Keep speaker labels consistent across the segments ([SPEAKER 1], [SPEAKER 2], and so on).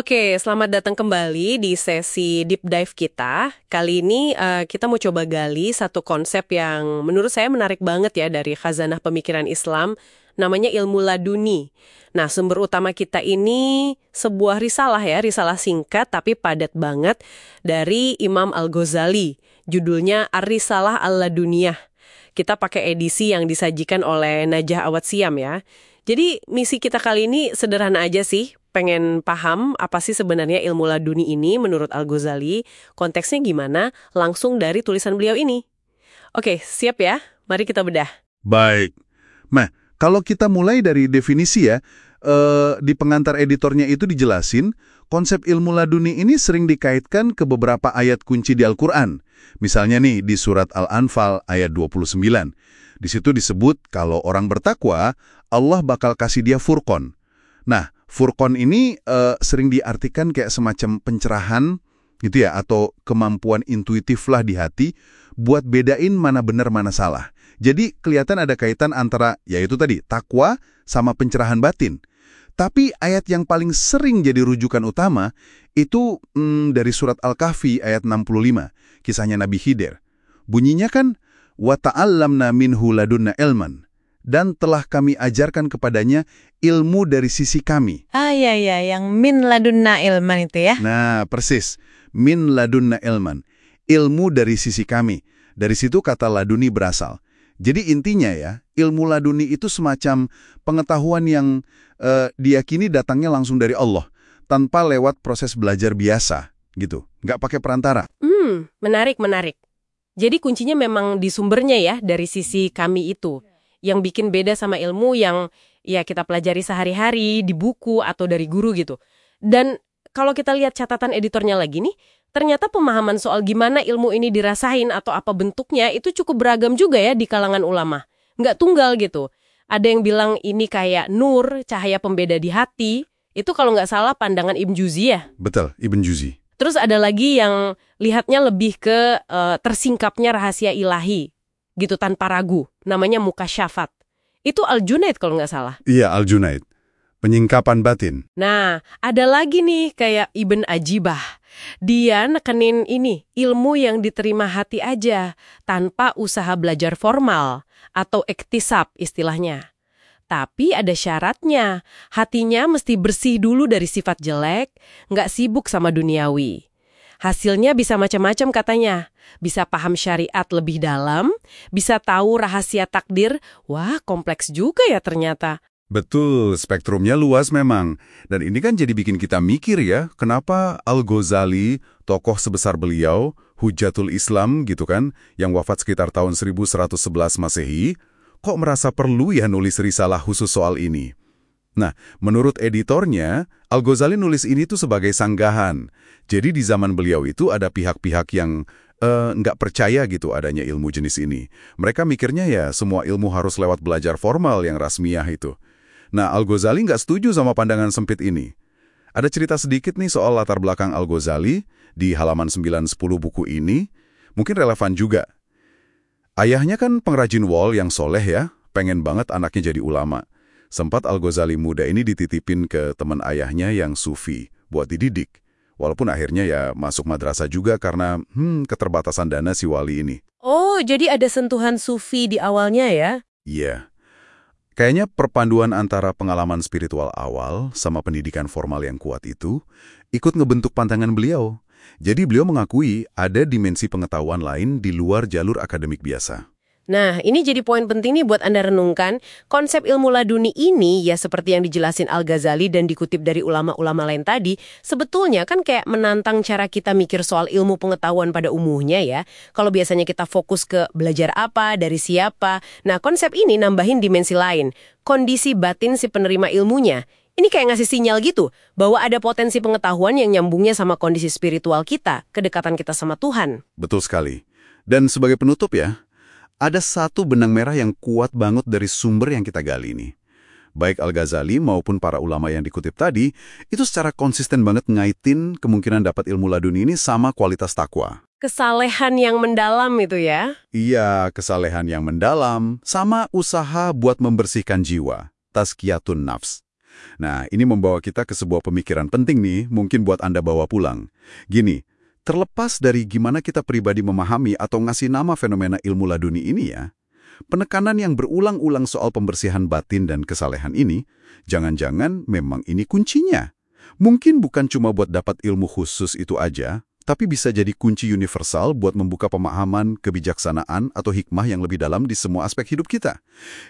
[SPEAKER 1] Oke, selamat datang kembali di sesi deep dive kita. Kali ini uh, kita mau coba gali satu konsep yang menurut saya menarik banget ya dari khazanah pemikiran Islam, namanya ilmu laduni. Nah, sumber utama kita ini sebuah risalah ya, risalah singkat tapi padat banget dari Imam Al-Ghazali. Judulnya Ar-Risalah Al-Laduniyah. Kita pakai edisi yang disajikan oleh Najah Awad Siam ya. Jadi misi kita kali ini sederhana aja sih, pengen paham apa sih sebenarnya ilmu laduni ini menurut Al-Ghazali, konteksnya gimana, langsung dari tulisan beliau ini. Oke, siap ya? Mari kita bedah.
[SPEAKER 2] Baik. Nah, kalau kita mulai dari definisi ya, eh, di pengantar editornya itu dijelasin, konsep ilmu laduni ini sering dikaitkan ke beberapa ayat kunci di Al-Quran. Misalnya nih, di surat Al-Anfal ayat 29. Di situ disebut kalau orang bertakwa, Allah bakal kasih dia furqon. Nah, Furqon ini uh, sering diartikan kayak semacam pencerahan gitu ya atau kemampuan intuitif lah di hati buat bedain mana benar mana salah. Jadi kelihatan ada kaitan antara yaitu tadi takwa sama pencerahan batin. Tapi ayat yang paling sering jadi rujukan utama itu hmm, dari surat Al-Kahfi ayat 65, kisahnya Nabi Khidir. Bunyinya kan wa ta'allamna minhu ladunna ilman dan telah kami ajarkan kepadanya ilmu dari sisi kami.
[SPEAKER 3] Ah iya iya, yang min ladunna ilman itu ya.
[SPEAKER 2] Nah, persis. Min ladunna ilman. Ilmu dari sisi kami. Dari situ kata laduni berasal. Jadi intinya ya, ilmu laduni itu semacam pengetahuan yang uh, diyakini datangnya langsung dari Allah, tanpa lewat proses belajar biasa, gitu. Nggak pakai perantara.
[SPEAKER 1] Hmm, menarik, menarik. Jadi kuncinya memang di sumbernya ya, dari sisi kami itu yang bikin beda sama ilmu yang ya kita pelajari sehari-hari di buku atau dari guru gitu. Dan kalau kita lihat catatan editornya lagi nih, ternyata pemahaman soal gimana ilmu ini dirasain atau apa bentuknya itu cukup beragam juga ya di kalangan ulama. Nggak tunggal gitu. Ada yang bilang ini kayak nur, cahaya pembeda di hati. Itu kalau nggak salah pandangan Ibn Juzi ya?
[SPEAKER 2] Betul, Ibn Juzi.
[SPEAKER 1] Terus ada lagi yang lihatnya lebih ke uh, tersingkapnya rahasia ilahi gitu tanpa ragu. Namanya muka syafat. Itu Al-Junaid kalau nggak salah.
[SPEAKER 2] Iya, Al-Junaid. Penyingkapan batin.
[SPEAKER 1] Nah, ada lagi nih kayak Ibn Ajibah. Dia nekenin ini, ilmu yang diterima hati aja, tanpa usaha belajar formal, atau ektisab istilahnya. Tapi ada syaratnya, hatinya mesti bersih dulu dari sifat jelek, nggak sibuk sama duniawi. Hasilnya bisa macam-macam katanya. Bisa paham syariat lebih dalam, bisa tahu rahasia takdir. Wah, kompleks juga ya ternyata.
[SPEAKER 2] Betul, spektrumnya luas memang. Dan ini kan jadi bikin kita mikir ya, kenapa Al-Ghazali, tokoh sebesar beliau, Hujatul Islam gitu kan, yang wafat sekitar tahun 1111 Masehi, kok merasa perlu ya nulis risalah khusus soal ini? Nah, menurut editornya, Al-Ghazali nulis ini tuh sebagai sanggahan. Jadi di zaman beliau itu ada pihak-pihak yang uh, nggak percaya gitu adanya ilmu jenis ini. Mereka mikirnya ya semua ilmu harus lewat belajar formal yang rasmiah itu. Nah, Al-Ghazali nggak setuju sama pandangan sempit ini. Ada cerita sedikit nih soal latar belakang Al-Ghazali di halaman 9-10 buku ini. Mungkin relevan juga. Ayahnya kan pengrajin wall yang soleh ya, pengen banget anaknya jadi ulama. Sempat Al-Ghazali muda ini dititipin ke teman ayahnya yang sufi buat dididik. Walaupun akhirnya ya masuk madrasah juga karena hmm, keterbatasan dana si wali ini.
[SPEAKER 1] Oh, jadi ada sentuhan sufi di awalnya ya?
[SPEAKER 2] Iya. Kayaknya perpanduan antara pengalaman spiritual awal sama pendidikan formal yang kuat itu ikut ngebentuk pantangan beliau. Jadi beliau mengakui ada dimensi pengetahuan lain di luar jalur akademik biasa.
[SPEAKER 1] Nah, ini jadi poin penting nih buat Anda renungkan. Konsep ilmu laduni ini, ya seperti yang dijelasin Al-Ghazali dan dikutip dari ulama-ulama lain tadi, sebetulnya kan kayak menantang cara kita mikir soal ilmu pengetahuan pada umumnya ya. Kalau biasanya kita fokus ke belajar apa, dari siapa. Nah, konsep ini nambahin dimensi lain. Kondisi batin si penerima ilmunya. Ini kayak ngasih sinyal gitu, bahwa ada potensi pengetahuan yang nyambungnya sama kondisi spiritual kita, kedekatan kita sama Tuhan.
[SPEAKER 2] Betul sekali. Dan sebagai penutup ya, ada satu benang merah yang kuat banget dari sumber yang kita gali ini. Baik Al-Ghazali maupun para ulama yang dikutip tadi, itu secara konsisten banget ngaitin kemungkinan dapat ilmu laduni ini sama kualitas takwa.
[SPEAKER 1] Kesalehan yang mendalam itu ya?
[SPEAKER 2] Iya, kesalehan yang mendalam, sama usaha buat membersihkan jiwa, tazkiyatun nafs. Nah, ini membawa kita ke sebuah pemikiran penting nih, mungkin buat Anda bawa pulang. Gini, terlepas dari gimana kita pribadi memahami atau ngasih nama fenomena ilmu laduni ini ya, penekanan yang berulang-ulang soal pembersihan batin dan kesalehan ini, jangan-jangan memang ini kuncinya. Mungkin bukan cuma buat dapat ilmu khusus itu aja, tapi bisa jadi kunci universal buat membuka pemahaman, kebijaksanaan, atau hikmah yang lebih dalam di semua aspek hidup kita.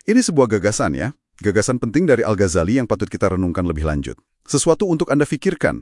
[SPEAKER 2] Ini sebuah gagasan ya, gagasan penting dari Al-Ghazali yang patut kita renungkan lebih lanjut. Sesuatu untuk Anda pikirkan,